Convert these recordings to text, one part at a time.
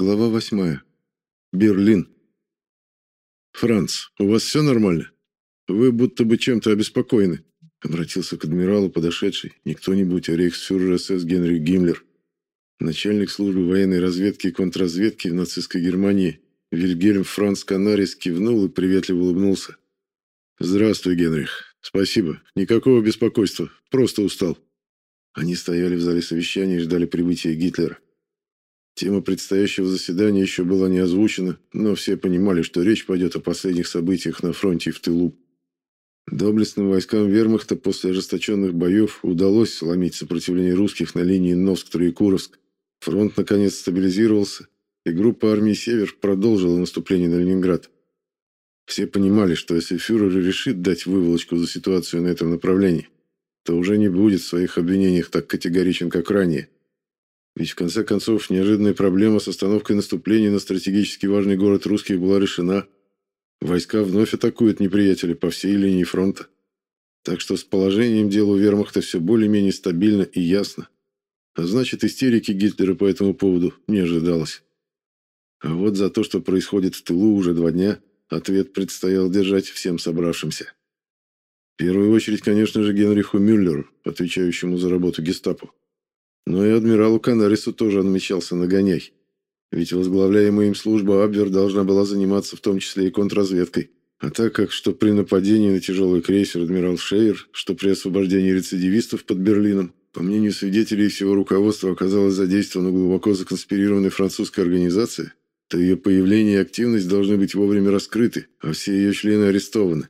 Глава восьмая. Берлин. «Франц, у вас все нормально? Вы будто бы чем-то обеспокоены», — обратился к адмиралу подошедший, не кто-нибудь, а рейхсфюрер СС Генрих Гиммлер, начальник службы военной разведки и контрразведки в нацистской Германии Вильгельм Франц Канарис кивнул и приветливо улыбнулся. «Здравствуй, Генрих. Спасибо. Никакого беспокойства. Просто устал». Они стояли в зале совещания и ждали прибытия Гитлера. Тема предстоящего заседания еще была не озвучена, но все понимали, что речь пойдет о последних событиях на фронте и в тылу. Доблестным войскам вермахта после ожесточенных боев удалось сломить сопротивление русских на линии Новск-Троекуровск. Фронт наконец стабилизировался, и группа армии «Север» продолжила наступление на Ленинград. Все понимали, что если фюрер решит дать выволочку за ситуацию на этом направлении, то уже не будет в своих обвинениях так категоричен, как ранее. Ведь в конце концов неожиданная проблема с остановкой наступления на стратегически важный город русских была решена. Войска вновь атакуют неприятеля по всей линии фронта. Так что с положением дела у вермахта все более-менее стабильно и ясно. А значит, истерики Гитлера по этому поводу не ожидалось. А вот за то, что происходит в тылу уже два дня, ответ предстоял держать всем собравшимся. В первую очередь, конечно же, Генриху Мюллеру, отвечающему за работу гестапо. Но и адмиралу Канарису тоже отмечался нагоняй. Ведь возглавляемая им служба Абвер должна была заниматься в том числе и контрразведкой. А так как что при нападении на тяжелый крейсер адмирал Шейер, что при освобождении рецидивистов под Берлином, по мнению свидетелей всего руководства оказалась задействована глубоко законспирированная французская организация, то ее появление и активность должны быть вовремя раскрыты, а все ее члены арестованы.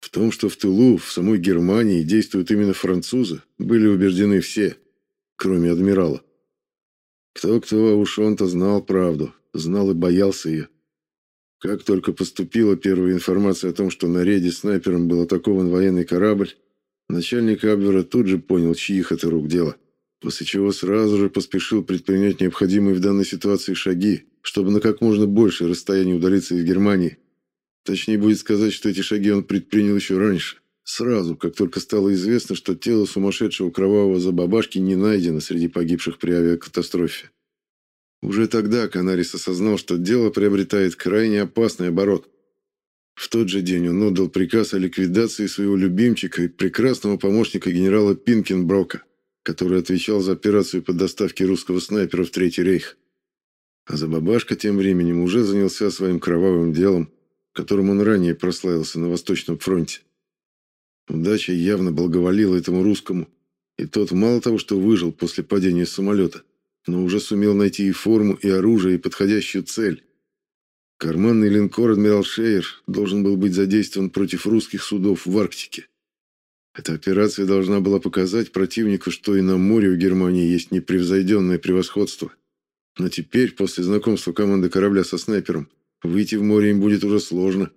В том, что в тылу, в самой Германии действуют именно французы, были убеждены все – кроме адмирала. Кто-кто, а уж он-то знал правду, знал и боялся ее. Как только поступила первая информация о том, что на рейде снайпером был атакован военный корабль, начальник Абвера тут же понял, чьих это рук дело, после чего сразу же поспешил предпринять необходимые в данной ситуации шаги, чтобы на как можно большее расстояние удалиться из Германии. Точнее будет сказать, что эти шаги он предпринял еще раньше. Сразу, как только стало известно, что тело сумасшедшего кровавого забабашки не найдено среди погибших при авиакатастрофе. Уже тогда Канарис осознал, что дело приобретает крайне опасный оборот. В тот же день он отдал приказ о ликвидации своего любимчика и прекрасного помощника генерала Пинкенброка, который отвечал за операцию по доставке русского снайпера в Третий рейх. А Забабашка тем временем уже занялся своим кровавым делом, которым он ранее прославился на Восточном фронте. Удача явно благоволила этому русскому, и тот мало того, что выжил после падения самолета, но уже сумел найти и форму, и оружие, и подходящую цель. Карманный линкор «Адмирал Шейер» должен был быть задействован против русских судов в Арктике. Эта операция должна была показать противнику, что и на море у Германии есть непревзойденное превосходство. Но теперь, после знакомства команды корабля со снайпером, выйти в море им будет уже сложно.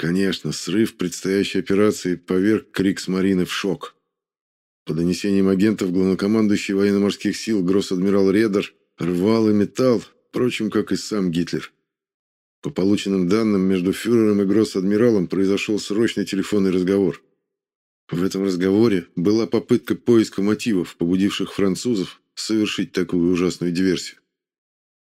Конечно, срыв предстоящей операции поверг Крикс-Марины в шок. По донесениям агентов, главнокомандующий военно-морских сил гросс-адмирал Редер рвал и металл, впрочем, как и сам Гитлер. По полученным данным, между фюрером и гросс-адмиралом произошел срочный телефонный разговор. В этом разговоре была попытка поиска мотивов, побудивших французов совершить такую ужасную диверсию.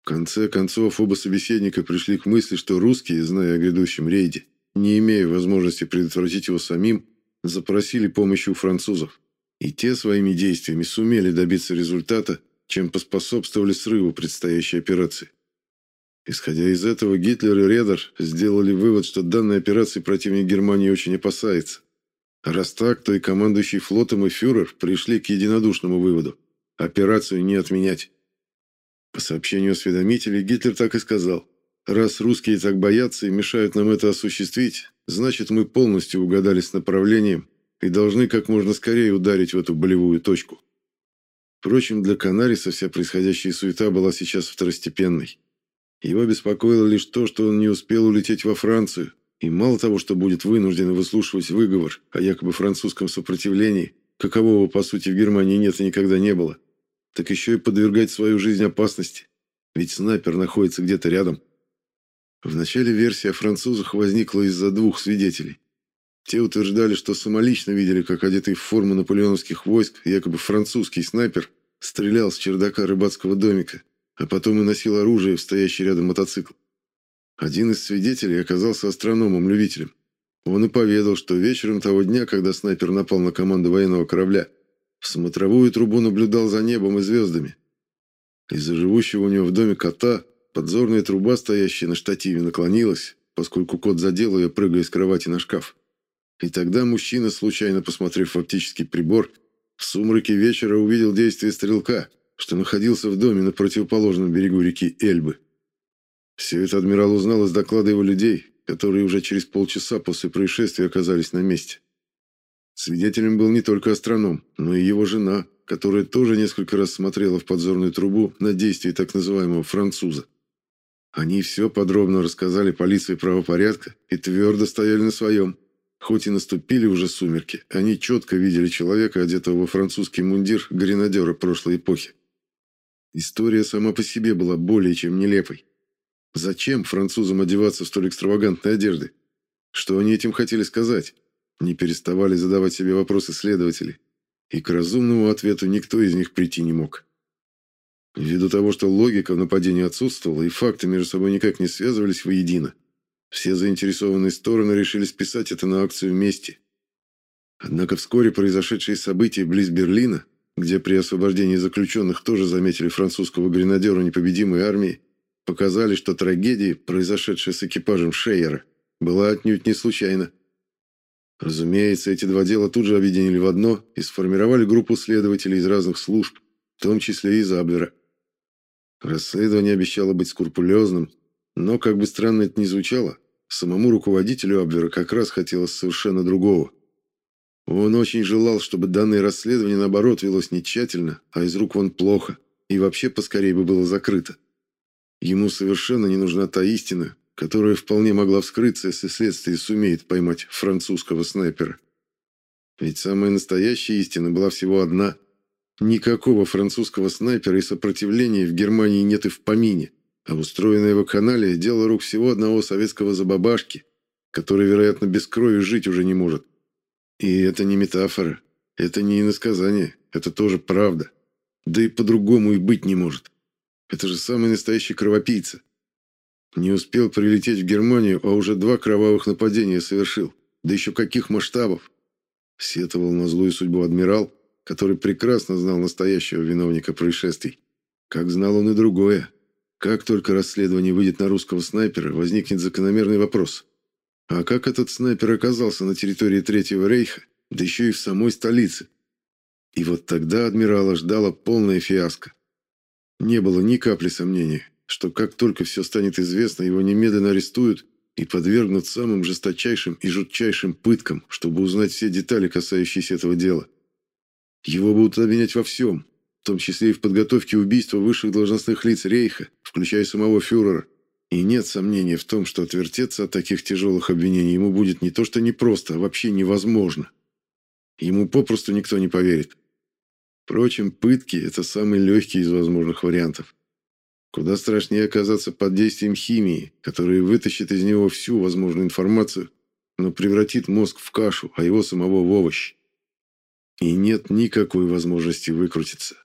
В конце концов, оба собеседника пришли к мысли, что русские, зная о грядущем рейде, не имея возможности предотвратить его самим, запросили помощи у французов. И те своими действиями сумели добиться результата, чем поспособствовали срыву предстоящей операции. Исходя из этого, Гитлер и Редер сделали вывод, что данной операции противник Германии очень опасается. Раз так, то и командующий флотом и фюрер пришли к единодушному выводу – операцию не отменять. По сообщению осведомителей, Гитлер так и сказал – Раз русские так боятся и мешают нам это осуществить, значит, мы полностью угадали с направлением и должны как можно скорее ударить в эту болевую точку. Впрочем, для Канариса вся происходящая суета была сейчас второстепенной. Его беспокоило лишь то, что он не успел улететь во Францию, и мало того, что будет вынужден выслушивать выговор о якобы французском сопротивлении, какового, по сути, в Германии нет и никогда не было, так еще и подвергать свою жизнь опасности, ведь снайпер находится где-то рядом. В начале версия о французах возникла из-за двух свидетелей. Те утверждали, что самолично видели, как одетый в форму наполеоновских войск, якобы французский снайпер, стрелял с чердака рыбацкого домика, а потом и носил оружие в стоящий рядом мотоцикл. Один из свидетелей оказался астрономом-любителем. Он и поведал, что вечером того дня, когда снайпер напал на команду военного корабля, в смотровую трубу наблюдал за небом и звездами. Из-за живущего у него в доме кота подзорная труба, стоящая на штативе, наклонилась, поскольку кот задел ее, прыгая с кровати на шкаф. И тогда мужчина, случайно посмотрев в оптический прибор, в сумраке вечера увидел действие стрелка, что находился в доме на противоположном берегу реки Эльбы. Все это адмирал узнал из доклада его людей, которые уже через полчаса после происшествия оказались на месте. Свидетелем был не только астроном, но и его жена, которая тоже несколько раз смотрела в подзорную трубу на действия так называемого француза. Они все подробно рассказали полиции правопорядка и твердо стояли на своем. Хоть и наступили уже сумерки, они четко видели человека, одетого во французский мундир гренадера прошлой эпохи. История сама по себе была более чем нелепой. Зачем французам одеваться в столь экстравагантной одежды? Что они этим хотели сказать? Не переставали задавать себе вопросы следователи. И к разумному ответу никто из них прийти не мог. Ввиду того, что логика в нападении отсутствовала и факты между собой никак не связывались воедино, все заинтересованные стороны решили списать это на акцию мести. Однако вскоре произошедшие события близ Берлина, где при освобождении заключенных тоже заметили французского гренадера непобедимой армии, показали, что трагедия, произошедшая с экипажем Шейера, была отнюдь не случайна. Разумеется, эти два дела тут же объединили в одно и сформировали группу следователей из разных служб, в том числе и из Аблера. Расследование обещало быть скрупулезным, но, как бы странно это ни звучало, самому руководителю Абвера как раз хотелось совершенно другого. Он очень желал, чтобы данное расследование, наоборот, велось не тщательно, а из рук вон плохо, и вообще поскорее бы было закрыто. Ему совершенно не нужна та истина, которая вполне могла вскрыться, если следствие сумеет поймать французского снайпера. Ведь самая настоящая истина была всего одна – Никакого французского снайпера и сопротивления в Германии нет и в помине, а устроенное в канале дело рук всего одного советского забабашки, который, вероятно, без крови жить уже не может. И это не метафора, это не иносказание, это тоже правда. Да и по-другому и быть не может. Это же самый настоящий кровопийца. Не успел прилететь в Германию, а уже два кровавых нападения совершил. Да еще каких масштабов. Сетовал на злую судьбу адмирал, который прекрасно знал настоящего виновника происшествий. Как знал он и другое. Как только расследование выйдет на русского снайпера, возникнет закономерный вопрос. А как этот снайпер оказался на территории Третьего Рейха, да еще и в самой столице? И вот тогда адмирала ждала полная фиаско. Не было ни капли сомнения, что как только все станет известно, его немедленно арестуют и подвергнут самым жесточайшим и жутчайшим пыткам, чтобы узнать все детали, касающиеся этого дела. Его будут обвинять во всем, в том числе и в подготовке убийства высших должностных лиц Рейха, включая самого фюрера. И нет сомнения в том, что отвертеться от таких тяжелых обвинений ему будет не то что непросто, а вообще невозможно. Ему попросту никто не поверит. Впрочем, пытки – это самый легкий из возможных вариантов. Куда страшнее оказаться под действием химии, которая вытащит из него всю возможную информацию, но превратит мозг в кашу, а его самого в овощ. И нет никакой возможности выкрутиться.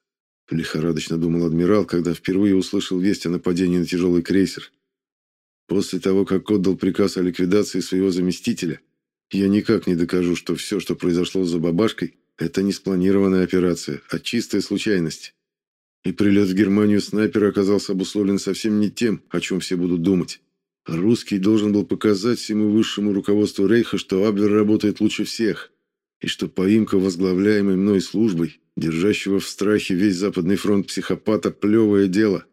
Лихорадочно думал адмирал, когда впервые услышал весть о нападении на тяжелый крейсер. После того, как отдал приказ о ликвидации своего заместителя, я никак не докажу, что все, что произошло за бабашкой, это не спланированная операция, а чистая случайность. И прилет в Германию снайпера оказался обусловлен совсем не тем, о чем все будут думать. Русский должен был показать всему высшему руководству Рейха, что Абвер работает лучше всех, и что поимка возглавляемой мной службой, держащего в страхе весь Западный фронт психопата, плевое дело.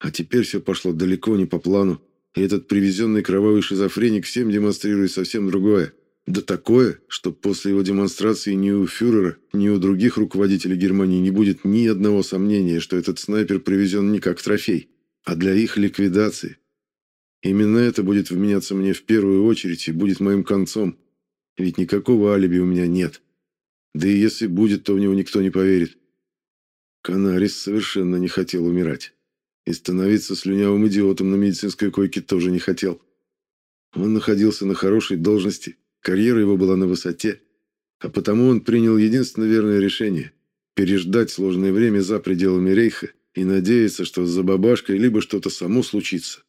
А теперь все пошло далеко не по плану, и этот привезенный кровавый шизофреник всем демонстрирует совсем другое. Да такое, что после его демонстрации ни у фюрера, ни у других руководителей Германии не будет ни одного сомнения, что этот снайпер привезен не как трофей, а для их ликвидации. Именно это будет вменяться мне в первую очередь и будет моим концом. Ведь никакого алиби у меня нет. Да и если будет, то в него никто не поверит. Канарис совершенно не хотел умирать. И становиться слюнявым идиотом на медицинской койке тоже не хотел. Он находился на хорошей должности, карьера его была на высоте, а потому он принял единственное верное решение – переждать сложное время за пределами Рейха и надеяться, что за бабашкой либо что-то само случится,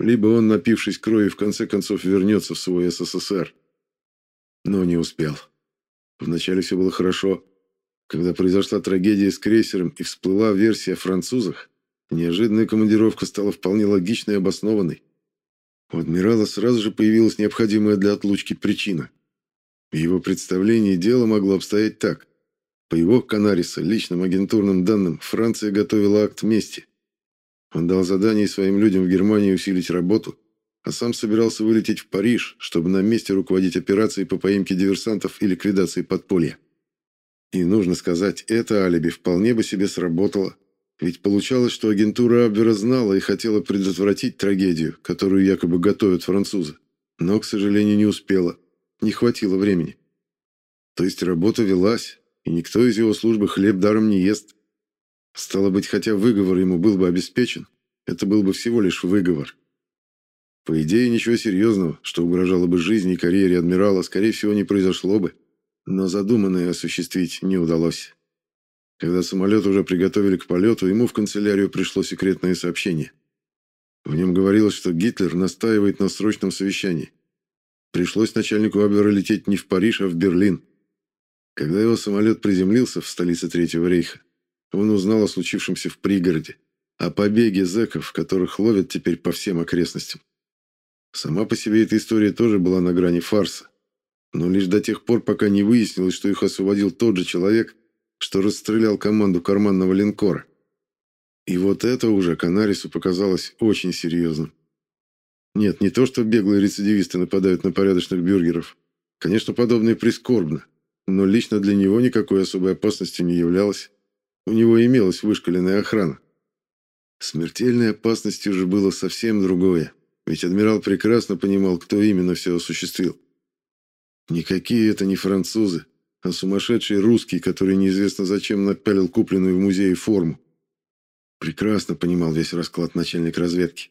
либо он, напившись крови, в конце концов вернется в свой СССР. Но не успел. Вначале все было хорошо. Когда произошла трагедия с крейсером и всплыла версия о французах, неожиданная командировка стала вполне логичной и обоснованной. У адмирала сразу же появилась необходимая для отлучки причина. В его представлении дело могло обстоять так. По его Канариса личным агентурным данным Франция готовила акт мести. Он дал задание своим людям в Германии усилить работу, а сам собирался вылететь в Париж, чтобы на месте руководить операцией по поимке диверсантов и ликвидации подполья. И нужно сказать, это алиби вполне бы себе сработало, ведь получалось, что агентура Абвера знала и хотела предотвратить трагедию, которую якобы готовят французы, но, к сожалению, не успела, не хватило времени. То есть работа велась, и никто из его службы хлеб даром не ест. Стало быть, хотя выговор ему был бы обеспечен, это был бы всего лишь выговор. По идее, ничего серьезного, что угрожало бы жизни и карьере адмирала, скорее всего, не произошло бы, но задуманное осуществить не удалось. Когда самолет уже приготовили к полету, ему в канцелярию пришло секретное сообщение. В нем говорилось, что Гитлер настаивает на срочном совещании. Пришлось начальнику Абвера лететь не в Париж, а в Берлин. Когда его самолет приземлился в столице Третьего рейха, он узнал о случившемся в пригороде, о побеге зэков, которых ловят теперь по всем окрестностям. Сама по себе эта история тоже была на грани фарса, но лишь до тех пор, пока не выяснилось, что их освободил тот же человек, что расстрелял команду карманного линкора. И вот это уже Канарису показалось очень серьезным. Нет, не то, что беглые рецидивисты нападают на порядочных бюргеров. Конечно, подобное прискорбно но лично для него никакой особой опасности не являлось. У него имелась вышкаленная охрана. Смертельной опасностью же было совсем другое, ведь адмирал прекрасно понимал, кто именно все осуществил. Никакие это не французы, а сумасшедший русский, который неизвестно зачем напялил купленную в музее форму. Прекрасно понимал весь расклад начальник разведки.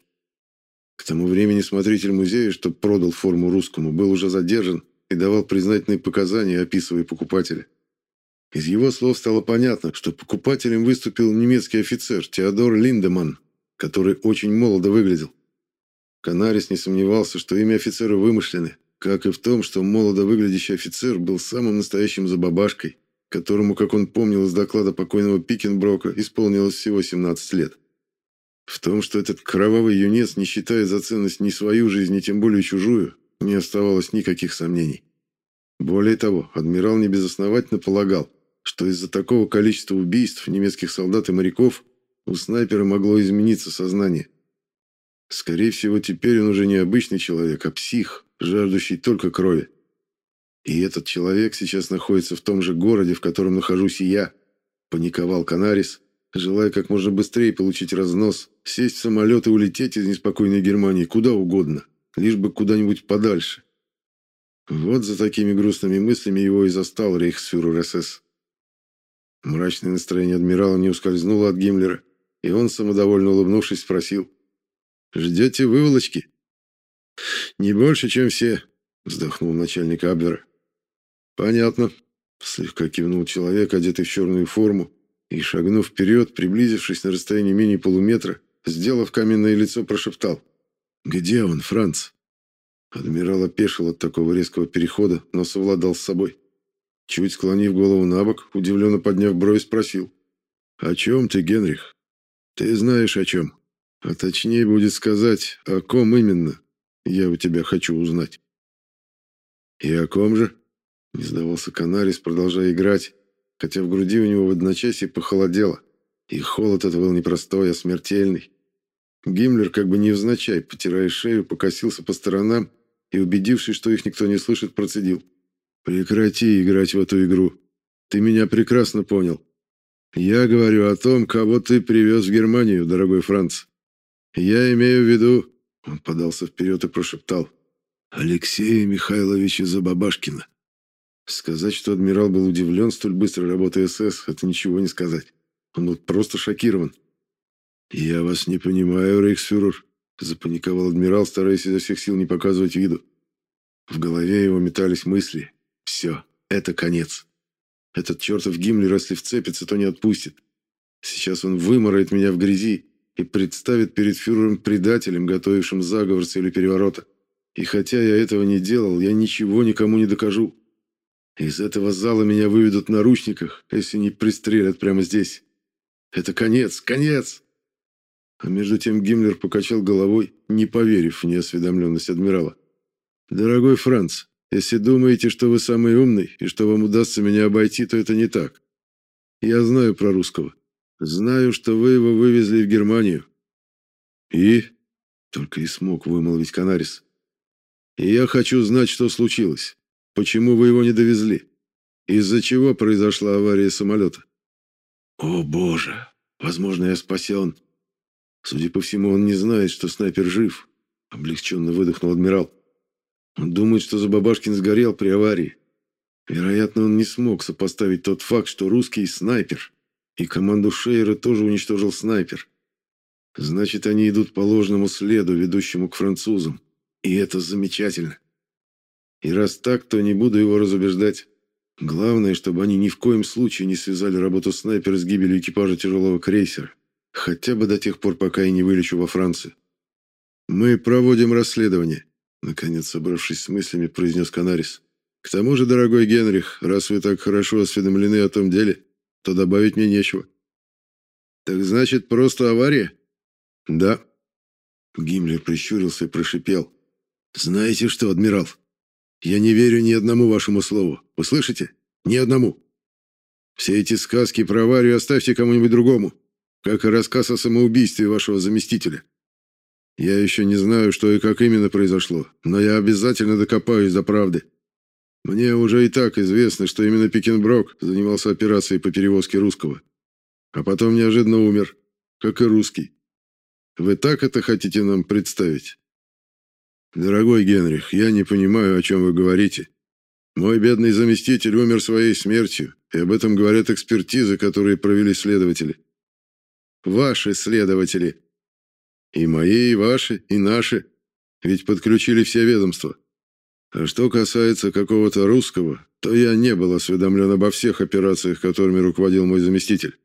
К тому времени смотритель музея, что продал форму русскому, был уже задержан и давал признательные показания, описывая покупателя. Из его слов стало понятно, что покупателем выступил немецкий офицер Теодор Линдеман, который очень молодо выглядел. Канарис не сомневался, что имя офицера вымышлены, как и в том, что молодо выглядящий офицер был самым настоящим забабашкой, которому, как он помнил из доклада покойного Пикенброка, исполнилось всего 17 лет. В том, что этот кровавый юнец не считает за ценность ни свою жизнь, ни тем более чужую, не оставалось никаких сомнений. Более того, адмирал небезосновательно полагал, что из-за такого количества убийств немецких солдат и моряков у снайпера могло измениться сознание. Скорее всего, теперь он уже не обычный человек, а псих, жаждущий только крови. И этот человек сейчас находится в том же городе, в котором нахожусь и я, паниковал Канарис, желая как можно быстрее получить разнос, сесть в самолет и улететь из неспокойной Германии куда угодно, лишь бы куда-нибудь подальше. Вот за такими грустными мыслями его и застал рейхсфюрер СС. Мрачное настроение адмирала не ускользнуло от Гиммлера, и он, самодовольно улыбнувшись, спросил. «Ждете выволочки?» «Не больше, чем все», — вздохнул начальник Абвера. «Понятно», — слегка кивнул человек, одетый в черную форму, и, шагнув вперед, приблизившись на расстояние менее полуметра, сделав каменное лицо, прошептал. «Где он, Франц?» Адмирал опешил от такого резкого перехода, но совладал с собой. Чуть склонив голову на бок, удивленно подняв бровь, спросил. «О чем ты, Генрих? Ты знаешь о чем. А точнее будет сказать, о ком именно я у тебя хочу узнать». «И о ком же?» Не сдавался Канарис, продолжая играть, хотя в груди у него в одночасье похолодело. И холод это был не простой, а смертельный. Гиммлер, как бы невзначай, потирая шею, покосился по сторонам и, убедившись, что их никто не слышит, процедил. «Прекрати играть в эту игру. Ты меня прекрасно понял. Я говорю о том, кого ты привез в Германию, дорогой Франц. Я имею в виду...» Он подался вперед и прошептал. «Алексея Михайловича Забабашкина». Сказать, что адмирал был удивлен столь быстрой работой СС, это ничего не сказать. Он был просто шокирован. «Я вас не понимаю, рейхсфюрер», — запаниковал адмирал, стараясь изо всех сил не показывать виду. В голове его метались мысли. «Все, это конец. Этот чертов Гиммлер, если вцепится, то не отпустит. Сейчас он выморает меня в грязи и представит перед фюрером предателем, готовившим заговор с целью переворота. И хотя я этого не делал, я ничего никому не докажу. Из этого зала меня выведут в наручниках, если не пристрелят прямо здесь. Это конец, конец!» А между тем Гиммлер покачал головой, не поверив в неосведомленность адмирала. «Дорогой Франц, если думаете, что вы самый умный и что вам удастся меня обойти, то это не так. Я знаю про русского. Знаю, что вы его вывезли в Германию». «И?» — только и смог вымолвить Канарис. «И я хочу знать, что случилось. Почему вы его не довезли? Из-за чего произошла авария самолета?» «О, боже! Возможно, я спасен. Судя по всему, он не знает, что снайпер жив», — облегченно выдохнул адмирал. «Он думает, что Забабашкин сгорел при аварии. Вероятно, он не смог сопоставить тот факт, что русский снайпер, и команду Шейера тоже уничтожил снайпер. Значит, они идут по ложному следу, ведущему к французам. И это замечательно. И раз так, то не буду его разубеждать. Главное, чтобы они ни в коем случае не связали работу снайпера с гибелью экипажа тяжелого крейсера. Хотя бы до тех пор, пока я не вылечу во Францию. Мы проводим расследование, наконец, собравшись с мыслями, произнес Канарис. К тому же, дорогой Генрих, раз вы так хорошо осведомлены о том деле, то добавить мне нечего. Так значит, просто авария? Да. Гиммлер прищурился и прошипел. Знаете что, адмирал? Я не верю ни одному вашему слову. Вы слышите? Ни одному. Все эти сказки про аварию оставьте кому-нибудь другому, как и рассказ о самоубийстве вашего заместителя. Я еще не знаю, что и как именно произошло, но я обязательно докопаюсь до правды. Мне уже и так известно, что именно Пекинброк занимался операцией по перевозке русского, а потом неожиданно умер, как и русский. Вы так это хотите нам представить? «Дорогой Генрих, я не понимаю, о чем вы говорите. Мой бедный заместитель умер своей смертью, и об этом говорят экспертизы, которые провели следователи. Ваши следователи. И мои, и ваши, и наши. Ведь подключили все ведомства. А что касается какого-то русского, то я не был осведомлен обо всех операциях, которыми руководил мой заместитель.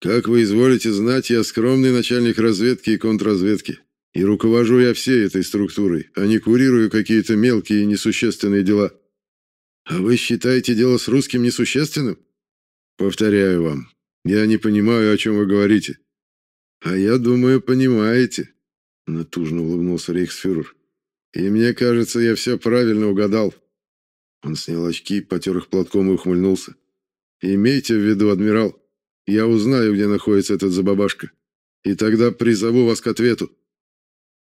Как вы изволите знать, я скромный начальник разведки и контрразведки. И руковожу я всей этой структурой, а не курирую какие-то мелкие и несущественные дела. А вы считаете дело с русским несущественным? Повторяю вам, я не понимаю, о чем вы говорите. А я думаю, понимаете, натужно улыбнулся рейхсфюрер. И мне кажется, я все правильно угадал. Он снял очки, потер их платком и ухмыльнулся. Имейте в виду, адмирал, я узнаю, где находится этот забабашка, и тогда призову вас к ответу.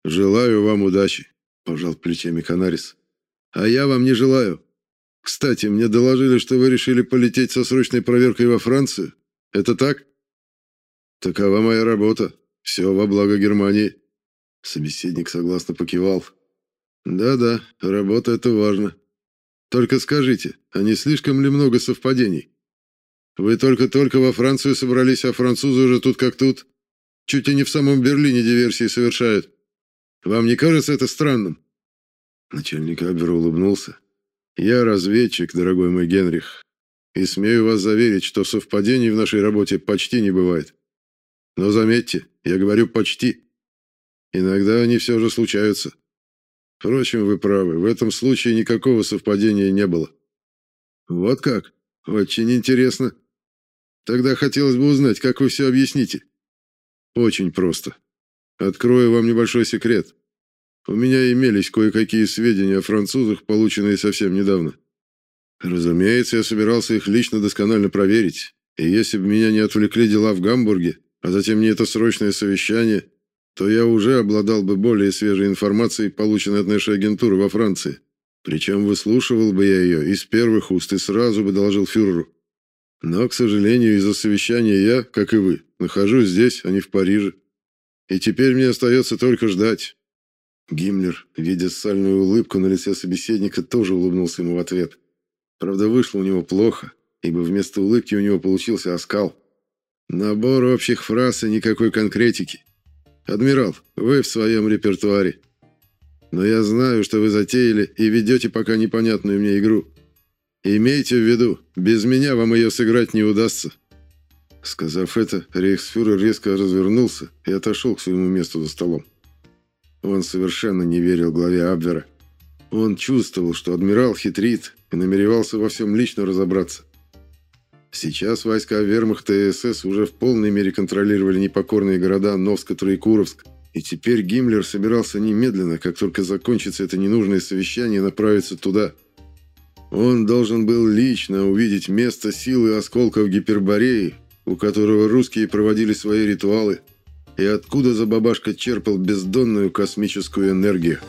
«Желаю вам удачи», – пожал плечами Канарис. «А я вам не желаю. Кстати, мне доложили, что вы решили полететь со срочной проверкой во Францию. Это так?» «Такова моя работа. Все во благо Германии». Собеседник согласно покивал. «Да-да, работа – это важно. Только скажите, а не слишком ли много совпадений? Вы только-только во Францию собрались, а французы уже тут как тут. Чуть ли не в самом Берлине диверсии совершают. Вам не кажется это странным?» Начальник Абвера улыбнулся. «Я разведчик, дорогой мой Генрих, и смею вас заверить, что совпадений в нашей работе почти не бывает. Но заметьте, я говорю «почти». Иногда они все же случаются. Впрочем, вы правы, в этом случае никакого совпадения не было. Вот как? Очень интересно. Тогда хотелось бы узнать, как вы все объясните. Очень просто. Открою вам небольшой секрет. У меня имелись кое-какие сведения о французах, полученные совсем недавно. Разумеется, я собирался их лично досконально проверить. И если бы меня не отвлекли дела в Гамбурге, а затем не это срочное совещание, то я уже обладал бы более свежей информацией, полученной от нашей агентуры во Франции. Причем выслушивал бы я ее из первых уст и сразу бы доложил фюреру. Но, к сожалению, из-за совещания я, как и вы, нахожусь здесь, а не в Париже. И теперь мне остается только ждать. Гиммлер, видя сальную улыбку на лице собеседника, тоже улыбнулся ему в ответ. Правда, вышло у него плохо, ибо вместо улыбки у него получился оскал. Набор общих фраз и никакой конкретики. Адмирал, вы в своем репертуаре. Но я знаю, что вы затеяли и ведете пока непонятную мне игру. Имейте в виду, без меня вам ее сыграть не удастся. Сказав это, рейхсфюрер резко развернулся и отошел к своему месту за столом. Он совершенно не верил главе Абвера. Он чувствовал, что адмирал хитрит и намеревался во всем лично разобраться. Сейчас войска вермахта и СС уже в полной мере контролировали непокорные города Новск и Куровск, и теперь Гиммлер собирался немедленно, как только закончится это ненужное совещание, направиться туда. Он должен был лично увидеть место силы осколков Гипербореи, у которого русские проводили свои ритуалы, и откуда Забабашка черпал бездонную космическую энергию.